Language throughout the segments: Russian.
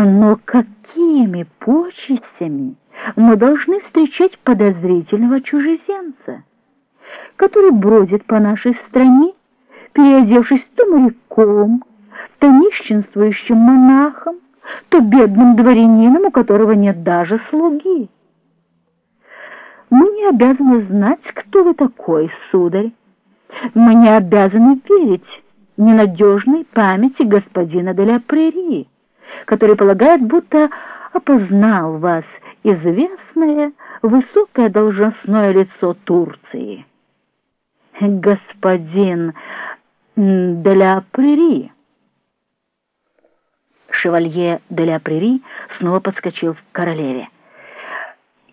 Но какими почестями мы должны встречать подозрительного чужеземца, который бродит по нашей стране, переодевшись то моряком, то нищенствующим монахом, то бедным дворянином, у которого нет даже слуги? Мы не обязаны знать, кто вы такой, сударь. Мы не обязаны верить ненадежной памяти господина де ля Прерии который полагает, будто опознал вас известное высокое должностное лицо Турции. Господин де ля Прери. Шевалье де ля Прери снова подскочил к королеве.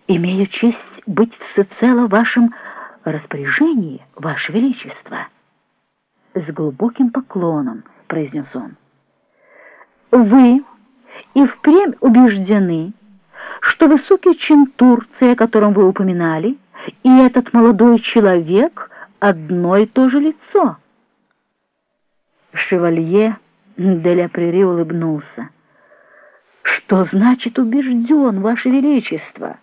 «Имею честь быть всецело в вашем распоряжении, ваше величество». С глубоким поклоном произнес он. «Вы...» и впрямь убеждены, что высокий чин Турции, о котором вы упоминали, и этот молодой человек — одно и то же лицо. Шевалье де ля Прери улыбнулся. «Что значит убежден, Ваше Величество?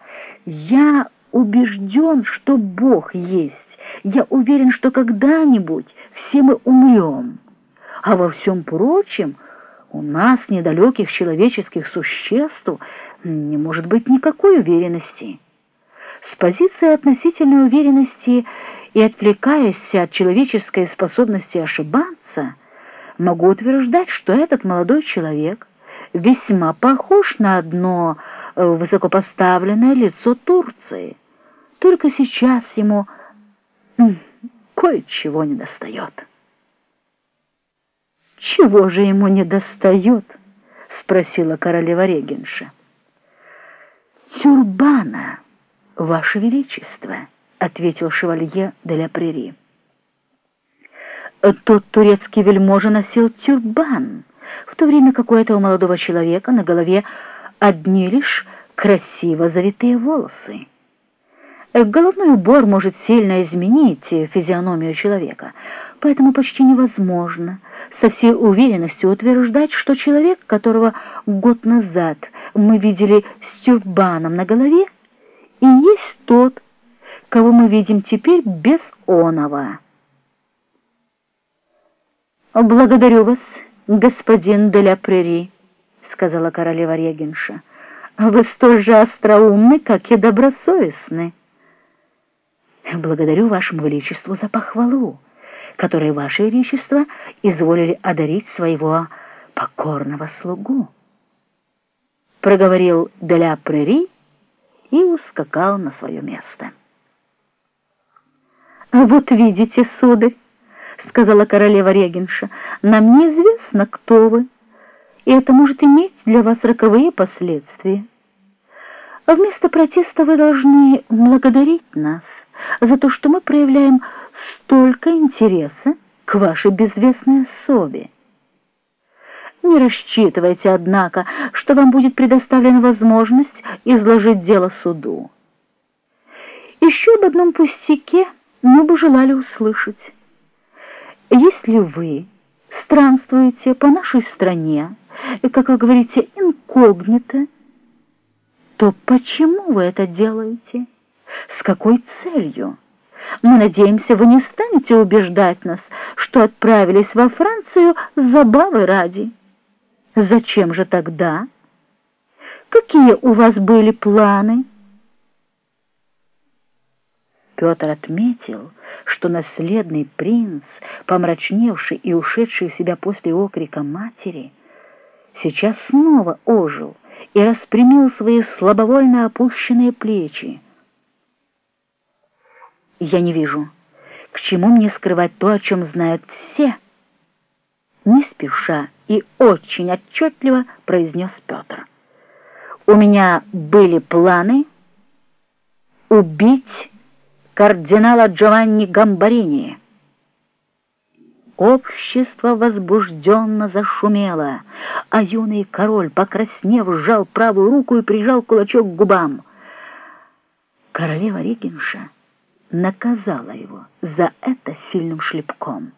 Я убежден, что Бог есть. Я уверен, что когда-нибудь все мы умрем. А во всем прочем — у нас, недалеких человеческих существ, не может быть никакой уверенности. С позиции относительной уверенности и отвлекаясь от человеческой способности ошибаться, могу утверждать, что этот молодой человек весьма похож на одно э, высокопоставленное лицо Турции. Только сейчас ему кое-чего не достает. «Чего же ему не достает?» — спросила королева регенша. «Тюрбана, ваше величество», — ответил шевалье де ля Прери. Тот турецкий вельможа носил тюрбан, в то время как у этого молодого человека на голове одни лишь красиво завитые волосы. Головной убор может сильно изменить физиономию человека, поэтому почти невозможно — со всей уверенностью утверждать, что человек, которого год назад мы видели с тюрбаном на голове, и есть тот, кого мы видим теперь без оного. «Благодарю вас, господин де ля Прери», — сказала королева регенша. «Вы столь же остроумны, как и добросовестны». «Благодарю вашему величеству за похвалу», которой Ваше Величество изволили одарить своего покорного слугу. Проговорил Деля Прери и ускакал на свое место. «А вот видите, сударь, — сказала королева Регенша, — нам неизвестно, кто вы, и это может иметь для вас роковые последствия. Вместо протеста вы должны благодарить нас за то, что мы проявляем столько интереса к вашей безвестной особе. Не рассчитывайте, однако, что вам будет предоставлена возможность изложить дело суду. Еще об одном пустяке мы бы желали услышать. Если вы странствуете по нашей стране, как вы говорите, инкогнито, то почему вы это делаете? С какой целью? Мы надеемся, вы не станете убеждать нас, что отправились во Францию забавы ради. Зачем же тогда? Какие у вас были планы? Петр отметил, что наследный принц, помрачневший и ушедший в себя после окрика матери, сейчас снова ожил и распрямил свои слабовольно опущенные плечи. Я не вижу, к чему мне скрывать то, о чем знают все. Не спеша и очень отчетливо произнес Петр. У меня были планы убить кардинала Джованни Гамбарини. Общество возбужденно зашумело, а юный король, покраснев, сжал правую руку и прижал кулачок к губам. Королева Регенша наказала его за это сильным шлепком.